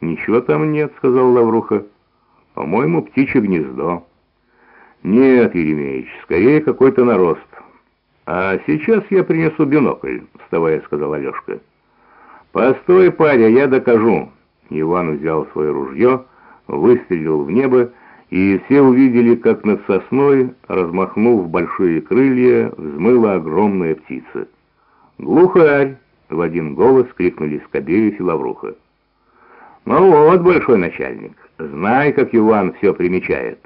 «Ничего там нет», — сказал Лавруха. «По-моему, птичье гнездо». «Нет, Еремеевич, скорее какой-то нарост». «А сейчас я принесу бинокль», — вставая, сказал Алешка. «Постой, паря, я докажу». Иван взял свое ружье, выстрелил в небо, и все увидели, как над сосной, размахнув большие крылья, взмыла огромная птица. «Глухарь!» — в один голос крикнули Скобеев и Лавруха. «Ну вот, большой начальник, знай, как Иван все примечает».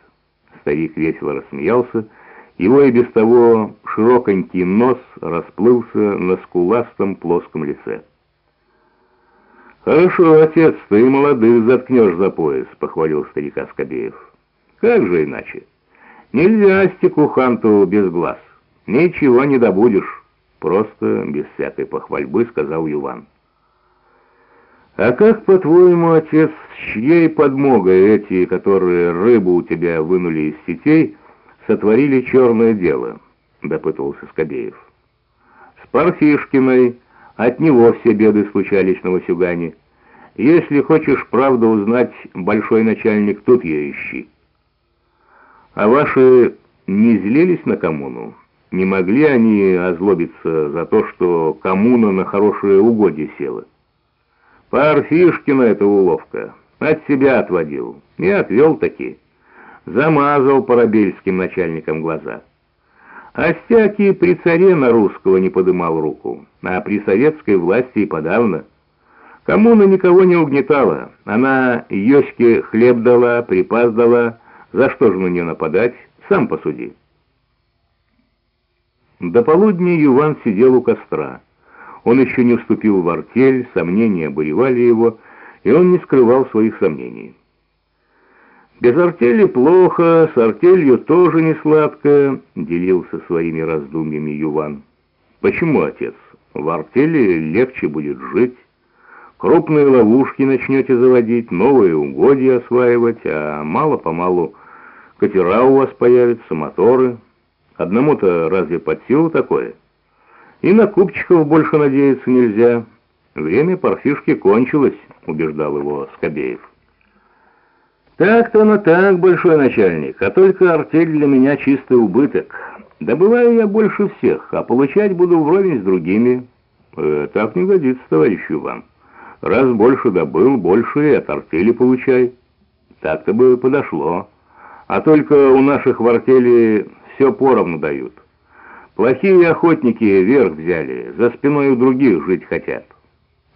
Старик весело рассмеялся, его и без того широконький нос расплылся на скуластом плоском лице. «Хорошо, отец, ты молодых заткнешь за пояс», — похвалил старика Скобеев. «Как же иначе? Нельзя стеклуханту без глаз. Ничего не добудешь». Просто, без всякой похвальбы, сказал Иван. «А как, по-твоему, отец, с чьей подмогой эти, которые рыбу у тебя вынули из сетей, сотворили черное дело?» — допытывался Скобеев. «С Парфишкиной от него все беды случались на Васюгане. Если хочешь правду узнать, большой начальник, тут ее ищи. А ваши не злились на коммуну? Не могли они озлобиться за то, что коммуна на хорошее угодье села? Парфишкина это уловка. От себя отводил. И отвел таки. Замазал парабельским начальникам глаза. Остяки при царе на русского не подымал руку, а при советской власти и подавно. Коммуна никого не угнетала. Она Йоське хлеб дала, припас дала. За что же на нее нападать? Сам посуди. До полудня Иван сидел у костра. Он еще не вступил в артель, сомнения обуревали его, и он не скрывал своих сомнений. «Без артели плохо, с артелью тоже не сладко», — делился своими раздумьями Юван. «Почему, отец? В артели легче будет жить. Крупные ловушки начнете заводить, новые угодья осваивать, а мало-помалу катера у вас появятся, моторы. Одному-то разве под силу такое? И на купчиков больше надеяться нельзя. Время парфишки кончилось», — убеждал его Скобеев. «Так-то оно так, большой начальник, а только артель для меня чистый убыток. Добываю я больше всех, а получать буду вровень с другими. Э, так не годится, товарищ Иван. Раз больше добыл, больше и от артели получай. Так-то бы подошло. А только у наших в артели все поровну дают. Плохие охотники верх взяли, за спиной у других жить хотят.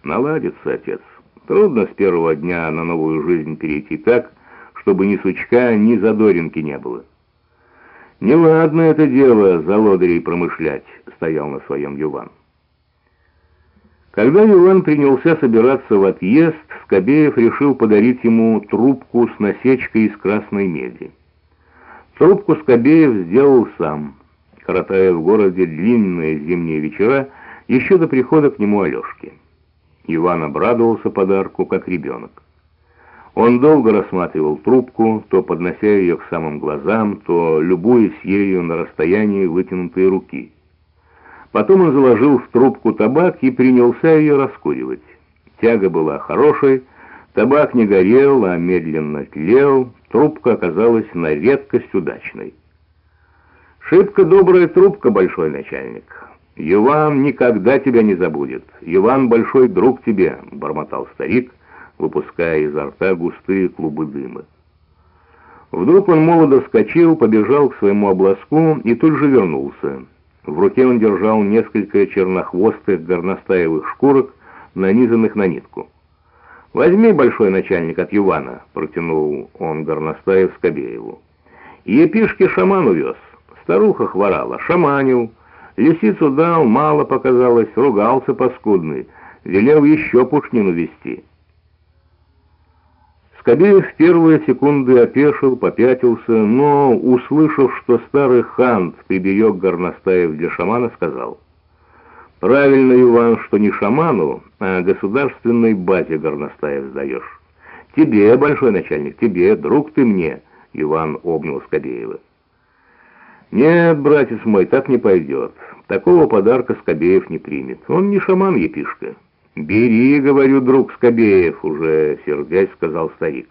Наладится, отец. Трудно с первого дня на новую жизнь перейти так, чтобы ни сучка, ни задоринки не было. «Неладно это дело, за лодырей промышлять», — стоял на своем Юван. Когда Юван принялся собираться в отъезд, Скобеев решил подарить ему трубку с насечкой из красной меди. Трубку Скобеев сделал сам, коротая в городе длинные зимние вечера еще до прихода к нему Алешки. Иван обрадовался подарку, как ребенок. Он долго рассматривал трубку, то поднося ее к самым глазам, то любуясь ею на расстоянии вытянутой руки. Потом он заложил в трубку табак и принялся ее раскуривать. Тяга была хорошей, табак не горел, а медленно тлел, трубка оказалась на редкость удачной. «Шибко добрая трубка, большой начальник. Иван никогда тебя не забудет. Иван большой друг тебе», — бормотал старик, выпуская изо рта густые клубы дыма. Вдруг он молодо вскочил, побежал к своему обласку и тут же вернулся. В руке он держал несколько чернохвостых горностаевых шкурок, нанизанных на нитку. «Возьми, большой начальник, от Ювана», — протянул он горностаев Скобееву. «Епишки шаман увез. Старуха хворала, шаманил. Лисицу дал, мало показалось, ругался паскудный. Велел еще пушнину вести». Скобеев в первые секунды опешил, попятился, но, услышав, что старый хант приберег горностаев для шамана, сказал, «Правильно, Иван, что не шаману, а государственной базе горностаев сдаешь. Тебе, большой начальник, тебе, друг ты мне», — Иван обнял Скобеева. «Нет, братец мой, так не пойдет. Такого подарка Скобеев не примет. Он не шаман, епишка. «Бери, — говорю, друг Скобеев, — уже, сердясь, сказал старик.